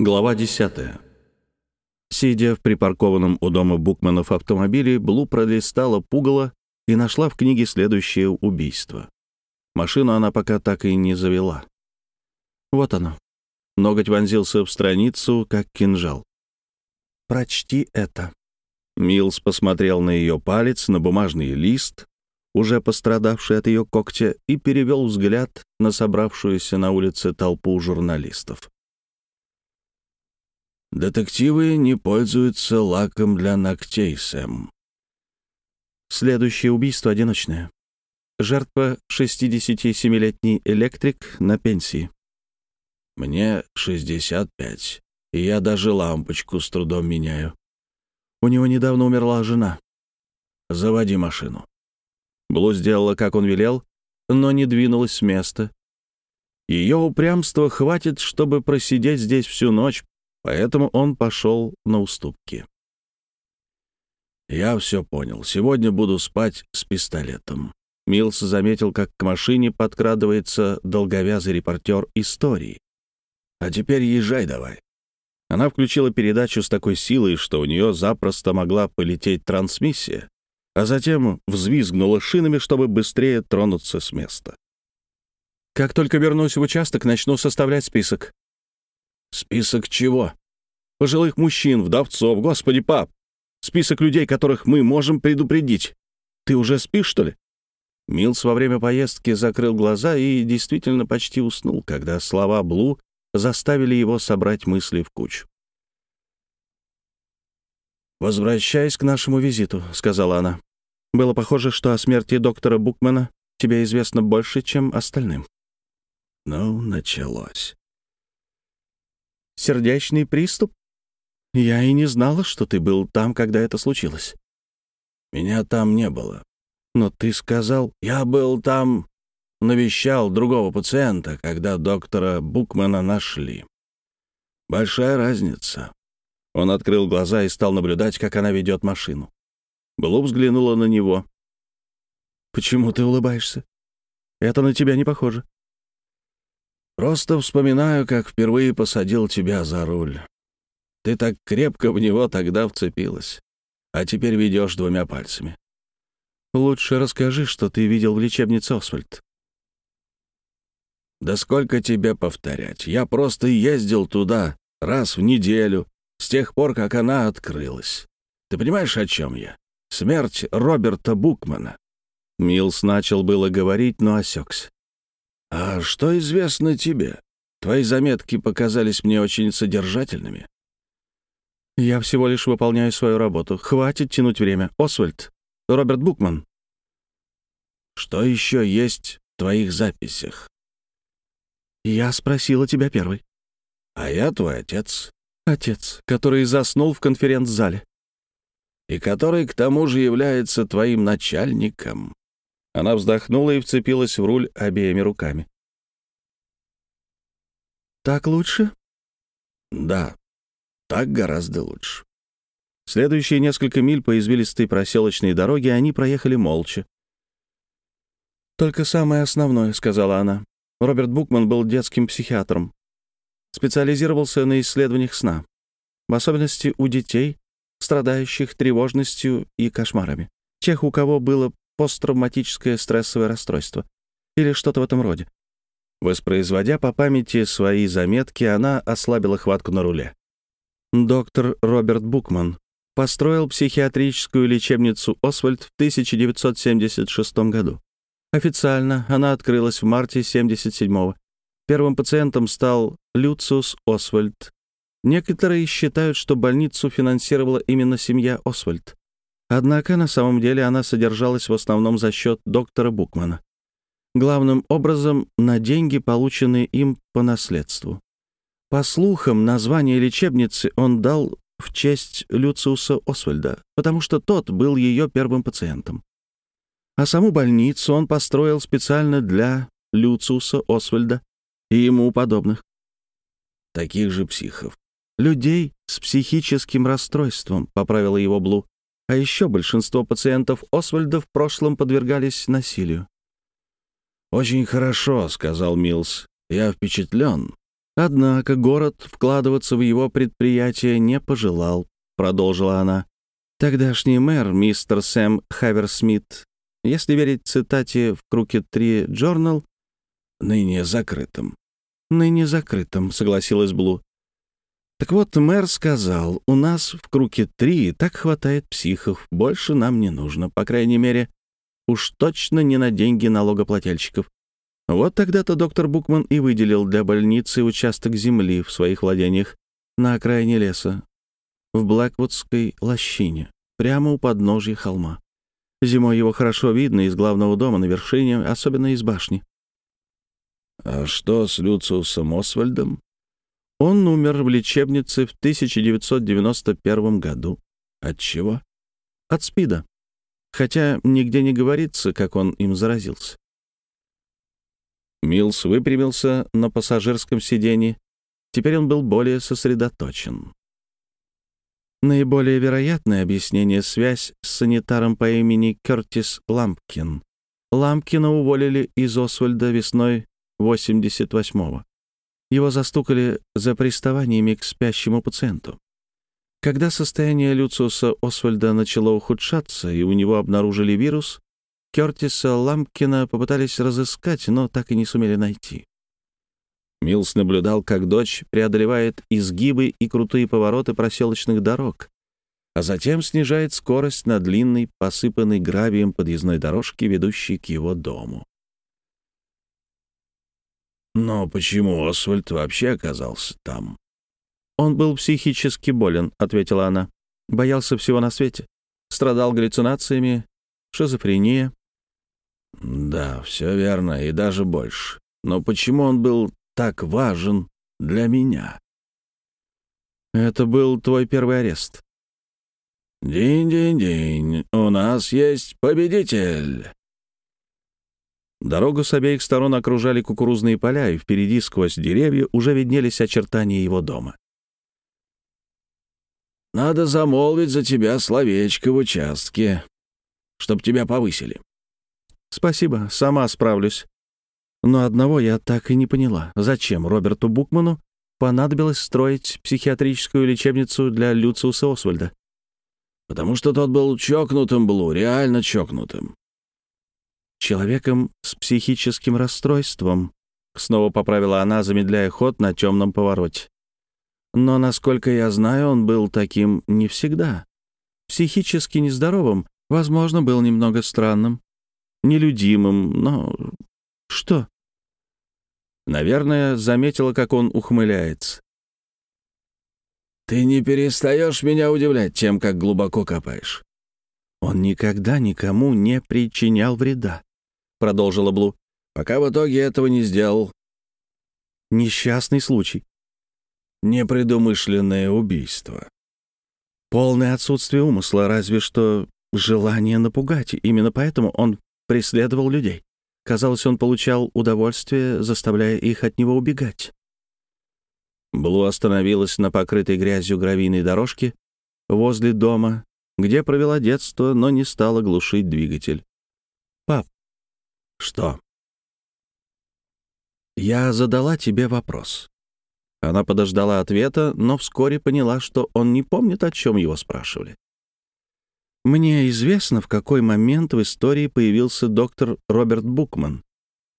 Глава 10. Сидя в припаркованном у дома Букманов автомобиле, Блу пролистала пугало и нашла в книге следующее убийство. Машину она пока так и не завела. Вот оно. Ноготь вонзился в страницу, как кинжал. «Прочти это». Милс посмотрел на ее палец, на бумажный лист, уже пострадавший от ее когтя, и перевел взгляд на собравшуюся на улице толпу журналистов. Детективы не пользуются лаком для ногтей, Сэм. Следующее убийство одиночное. Жертва 67-летний электрик на пенсии. Мне 65, и я даже лампочку с трудом меняю. У него недавно умерла жена. Заводи машину. Блу сделала, как он велел, но не двинулась с места. Ее упрямства хватит, чтобы просидеть здесь всю ночь, поэтому он пошел на уступки. «Я все понял. Сегодня буду спать с пистолетом». Милс заметил, как к машине подкрадывается долговязый репортер истории. «А теперь езжай давай». Она включила передачу с такой силой, что у нее запросто могла полететь трансмиссия, а затем взвизгнула шинами, чтобы быстрее тронуться с места. «Как только вернусь в участок, начну составлять список». «Список чего?» «Пожилых мужчин, вдовцов, господи, пап! Список людей, которых мы можем предупредить. Ты уже спишь, что ли?» Милс во время поездки закрыл глаза и действительно почти уснул, когда слова Блу заставили его собрать мысли в кучу. «Возвращаясь к нашему визиту», — сказала она. «Было похоже, что о смерти доктора Букмана тебе известно больше, чем остальным». Ну, началось. Сердечный приступ? Я и не знала, что ты был там, когда это случилось. Меня там не было. Но ты сказал, я был там, навещал другого пациента, когда доктора Букмана нашли. Большая разница. Он открыл глаза и стал наблюдать, как она ведет машину. Блу взглянула на него. «Почему ты улыбаешься? Это на тебя не похоже». Просто вспоминаю, как впервые посадил тебя за руль. Ты так крепко в него тогда вцепилась, а теперь ведешь двумя пальцами. Лучше расскажи, что ты видел в лечебнице Освальд. Да сколько тебе повторять? Я просто ездил туда раз в неделю, с тех пор, как она открылась. Ты понимаешь, о чем я? Смерть Роберта Букмана. Милс начал было говорить, но осекся. «А что известно тебе? Твои заметки показались мне очень содержательными». «Я всего лишь выполняю свою работу. Хватит тянуть время. Освальд, Роберт Букман». «Что еще есть в твоих записях?» «Я спросила тебя первый». «А я твой отец». «Отец, который заснул в конференц-зале». «И который, к тому же, является твоим начальником». Она вздохнула и вцепилась в руль обеими руками. «Так лучше?» «Да, так гораздо лучше». Следующие несколько миль по извилистой проселочной дороге они проехали молча. «Только самое основное», — сказала она. Роберт Букман был детским психиатром. Специализировался на исследованиях сна, в особенности у детей, страдающих тревожностью и кошмарами. Тех, у кого было посттравматическое стрессовое расстройство или что-то в этом роде. Воспроизводя по памяти свои заметки, она ослабила хватку на руле. Доктор Роберт Букман построил психиатрическую лечебницу Освальд в 1976 году. Официально она открылась в марте 77-го. Первым пациентом стал Люциус Освальд. Некоторые считают, что больницу финансировала именно семья Освальд. Однако на самом деле она содержалась в основном за счет доктора Букмана. Главным образом на деньги, полученные им по наследству. По слухам, название лечебницы он дал в честь Люциуса Освальда, потому что тот был ее первым пациентом. А саму больницу он построил специально для Люциуса Освальда и ему подобных. Таких же психов. Людей с психическим расстройством, поправила его Блу. А еще большинство пациентов Освальда в прошлом подвергались насилию. «Очень хорошо», — сказал Милс. «Я впечатлен. Однако город вкладываться в его предприятие не пожелал, продолжила она. Тогдашний мэр, мистер Сэм Хаверсмит, если верить цитате в Крукет 3 Journal, ныне закрытым. Ныне закрытым, согласилась Блу. Так вот, мэр сказал, у нас в Круке 3 так хватает психов, больше нам не нужно, по крайней мере, уж точно не на деньги налогоплательщиков. Вот тогда-то доктор Букман и выделил для больницы участок земли в своих владениях на окраине леса, в Блэквудской лощине, прямо у подножья холма. Зимой его хорошо видно из главного дома на вершине, особенно из башни. А что с Люциусом Освальдом? Он умер в лечебнице в 1991 году. От чего? От СПИДа. Хотя нигде не говорится, как он им заразился. Милс выпрямился на пассажирском сиденье. Теперь он был более сосредоточен. Наиболее вероятное объяснение — связь с санитаром по имени Кертис Лампкин. Лампкина уволили из Освальда весной 88-го. Его застукали за приставаниями к спящему пациенту. Когда состояние Люциуса Освальда начало ухудшаться, и у него обнаружили вирус, Кертиса Лампкина попытались разыскать, но так и не сумели найти. Милс наблюдал, как дочь преодолевает изгибы и крутые повороты проселочных дорог, а затем снижает скорость на длинной, посыпанной гравием подъездной дорожке, ведущей к его дому. «Но почему Освальд вообще оказался там?» «Он был психически болен», — ответила она. «Боялся всего на свете. Страдал галлюцинациями, шизофрения». «Да, все верно, и даже больше. Но почему он был так важен для меня. Это был твой первый арест. День-день-день, у нас есть победитель. Дорогу с обеих сторон окружали кукурузные поля, и впереди сквозь деревья уже виднелись очертания его дома. «Надо замолвить за тебя словечко в участке, чтоб тебя повысили». «Спасибо, сама справлюсь. Но одного я так и не поняла. Зачем Роберту Букману понадобилось строить психиатрическую лечебницу для Люциуса Освальда? Потому что тот был чокнутым, Блу, реально чокнутым. Человеком с психическим расстройством, снова поправила она, замедляя ход на темном повороте. Но, насколько я знаю, он был таким не всегда. Психически нездоровым, возможно, был немного странным, нелюдимым, но «Что?» Наверное, заметила, как он ухмыляется. «Ты не перестаешь меня удивлять тем, как глубоко копаешь». «Он никогда никому не причинял вреда», — продолжила Блу, «пока в итоге этого не сделал». «Несчастный случай». «Непредумышленное убийство». «Полное отсутствие умысла, разве что желание напугать. Именно поэтому он преследовал людей». Казалось, он получал удовольствие, заставляя их от него убегать. Блу остановилась на покрытой грязью гравийной дорожке возле дома, где провела детство, но не стала глушить двигатель. «Пап». «Что?» «Я задала тебе вопрос». Она подождала ответа, но вскоре поняла, что он не помнит, о чем его спрашивали. Мне известно, в какой момент в истории появился доктор Роберт Букман,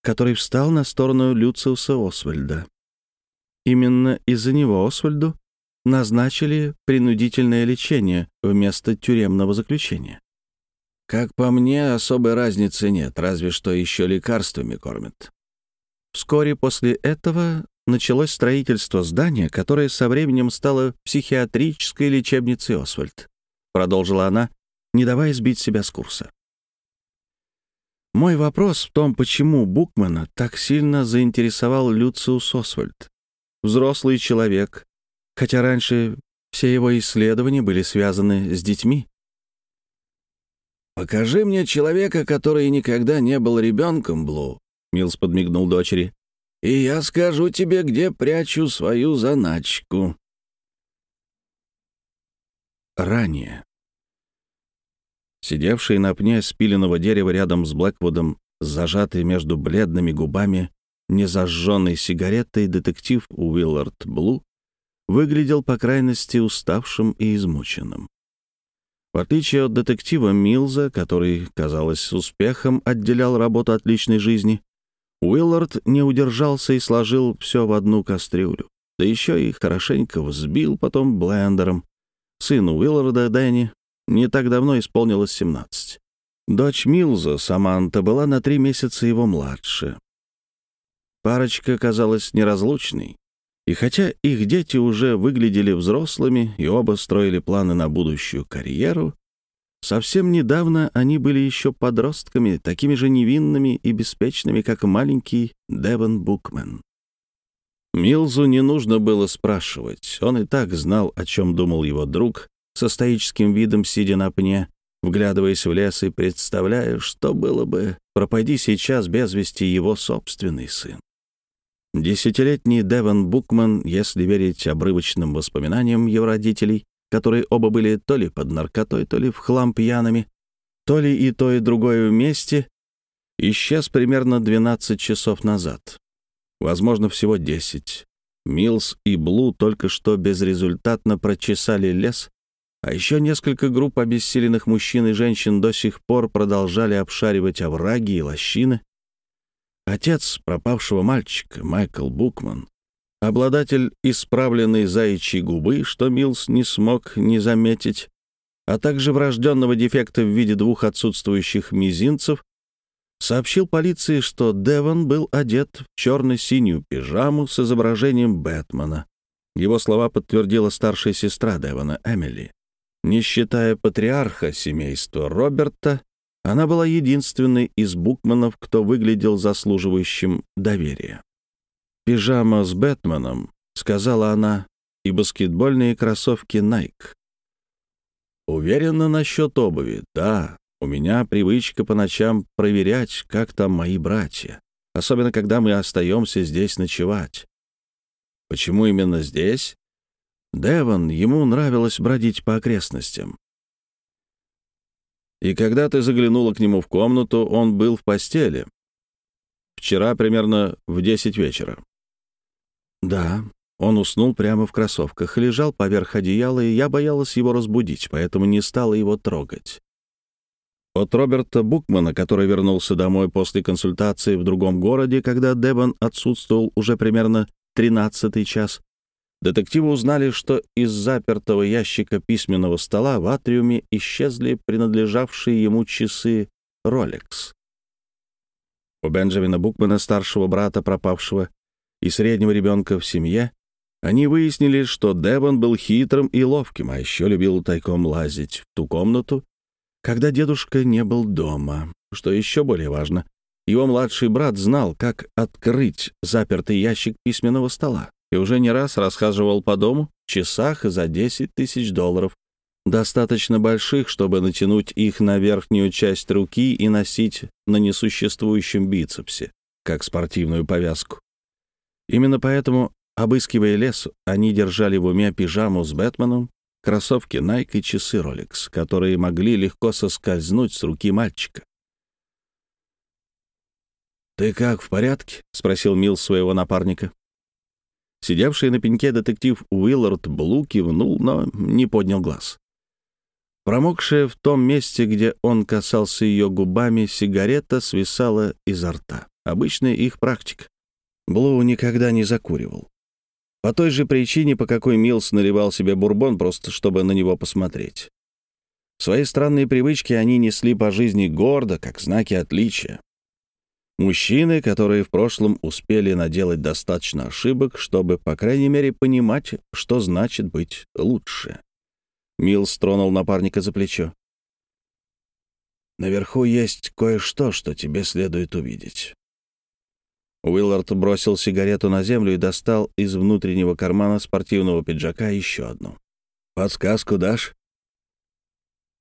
который встал на сторону Люциуса Освальда. Именно из-за него Освальду назначили принудительное лечение вместо тюремного заключения. Как по мне, особой разницы нет, разве что еще лекарствами кормят. Вскоре после этого началось строительство здания, которое со временем стало психиатрической лечебницей Освальд. Продолжила она, не давая сбить себя с курса. Мой вопрос в том, почему Букмана так сильно заинтересовал Люциус Освальд. Взрослый человек, хотя раньше все его исследования были связаны с детьми. «Покажи мне человека, который никогда не был ребенком, Блу», — Милс подмигнул дочери, «и я скажу тебе, где прячу свою заначку». Ранее. Сидевший на пне спиленного дерева рядом с Блэквудом, зажатый между бледными губами, незажженной сигаретой детектив Уиллард Блу выглядел по крайности уставшим и измученным. В отличие от детектива Милза, который, казалось, успехом отделял работу от личной жизни, Уиллард не удержался и сложил все в одну кастрюлю, да еще и хорошенько взбил потом блендером. Сыну Уилларда, Дэнни, не так давно исполнилось 17. Дочь Милза, Саманта, была на три месяца его младше. Парочка казалась неразлучной, и хотя их дети уже выглядели взрослыми и оба строили планы на будущую карьеру, совсем недавно они были еще подростками, такими же невинными и беспечными, как маленький Девон Букмен. Милзу не нужно было спрашивать, он и так знал, о чем думал его друг, со стоическим видом сидя на пне, вглядываясь в лес и представляя, что было бы, пропади сейчас без вести его собственный сын. Десятилетний Девон Букман, если верить обрывочным воспоминаниям его родителей, которые оба были то ли под наркотой, то ли в хлам пьяными, то ли и то, и другое вместе, исчез примерно 12 часов назад. Возможно, всего 10. Милс и Блу только что безрезультатно прочесали лес, а еще несколько групп обессиленных мужчин и женщин до сих пор продолжали обшаривать овраги и лощины, Отец пропавшего мальчика, Майкл Букман, обладатель исправленной заячьей губы, что Милс не смог не заметить, а также врожденного дефекта в виде двух отсутствующих мизинцев, сообщил полиции, что Девон был одет в черно-синюю пижаму с изображением Бэтмена. Его слова подтвердила старшая сестра Девона, Эмили. Не считая патриарха семейства Роберта, она была единственной из букманов, кто выглядел заслуживающим доверия. «Пижама с Бэтменом», — сказала она, — «и баскетбольные кроссовки Nike». Уверена насчет обуви, да. У меня привычка по ночам проверять, как там мои братья, особенно когда мы остаемся здесь ночевать. Почему именно здесь? Девон, ему нравилось бродить по окрестностям. И когда ты заглянула к нему в комнату, он был в постели. Вчера примерно в десять вечера. Да, он уснул прямо в кроссовках, лежал поверх одеяла, и я боялась его разбудить, поэтому не стала его трогать. От Роберта Букмана, который вернулся домой после консультации в другом городе, когда Дебон отсутствовал уже примерно тринадцатый час, Детективы узнали, что из запертого ящика письменного стола в атриуме исчезли принадлежавшие ему часы Rolex. У Бенджамина Букмана, старшего брата пропавшего, и среднего ребенка в семье, они выяснили, что Девон был хитрым и ловким, а еще любил тайком лазить в ту комнату, когда дедушка не был дома. Что еще более важно, его младший брат знал, как открыть запертый ящик письменного стола и уже не раз расхаживал по дому в часах за 10 тысяч долларов, достаточно больших, чтобы натянуть их на верхнюю часть руки и носить на несуществующем бицепсе, как спортивную повязку. Именно поэтому, обыскивая лес, они держали в уме пижаму с Бэтменом, кроссовки Nike и часы Rolex, которые могли легко соскользнуть с руки мальчика. «Ты как, в порядке?» — спросил Мил своего напарника. Сидевший на пеньке детектив Уиллард Блу кивнул, но не поднял глаз. Промокшая в том месте, где он касался ее губами, сигарета свисала изо рта. Обычная их практика. Блу никогда не закуривал. По той же причине, по какой Милс наливал себе бурбон, просто чтобы на него посмотреть. Свои странные привычки они несли по жизни гордо, как знаки отличия. Мужчины, которые в прошлом успели наделать достаточно ошибок, чтобы, по крайней мере, понимать, что значит быть лучше. Милс тронул напарника за плечо. «Наверху есть кое-что, что тебе следует увидеть». Уиллард бросил сигарету на землю и достал из внутреннего кармана спортивного пиджака еще одну. «Подсказку дашь?»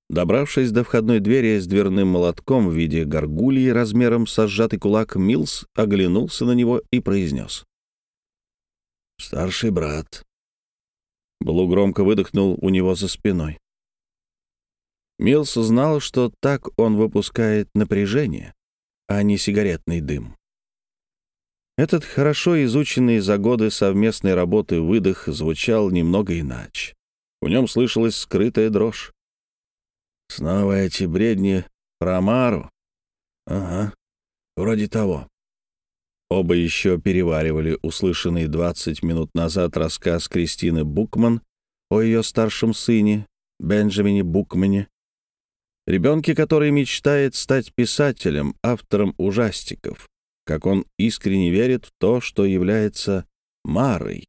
Добравшись до входной двери с дверным молотком в виде горгульи размером со сжатый кулак, Милс оглянулся на него и произнес. «Старший брат». Блу громко выдохнул у него за спиной. Милс знал, что так он выпускает напряжение, а не сигаретный дым. Этот хорошо изученный за годы совместной работы выдох звучал немного иначе. В нем слышалась скрытая дрожь. «Снова эти бредни про Мару?» «Ага, вроде того». Оба еще переваривали услышанный 20 минут назад рассказ Кристины Букман о ее старшем сыне, Бенджамине Букмане, ребенке, который мечтает стать писателем, автором ужастиков, как он искренне верит в то, что является Марой,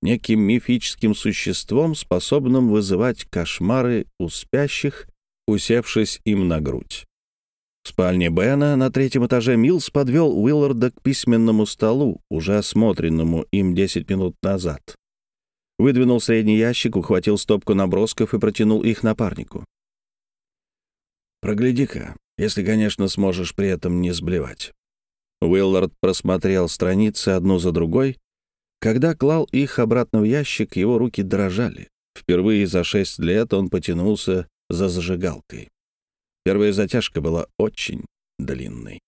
неким мифическим существом, способным вызывать кошмары у спящих, усевшись им на грудь. В спальне Бена на третьем этаже Милс подвел Уилларда к письменному столу, уже осмотренному им 10 минут назад. Выдвинул средний ящик, ухватил стопку набросков и протянул их напарнику. «Прогляди-ка, если, конечно, сможешь при этом не сблевать». Уиллард просмотрел страницы одну за другой. Когда клал их обратно в ящик, его руки дрожали. Впервые за шесть лет он потянулся за зажигалкой. Первая затяжка была очень длинной.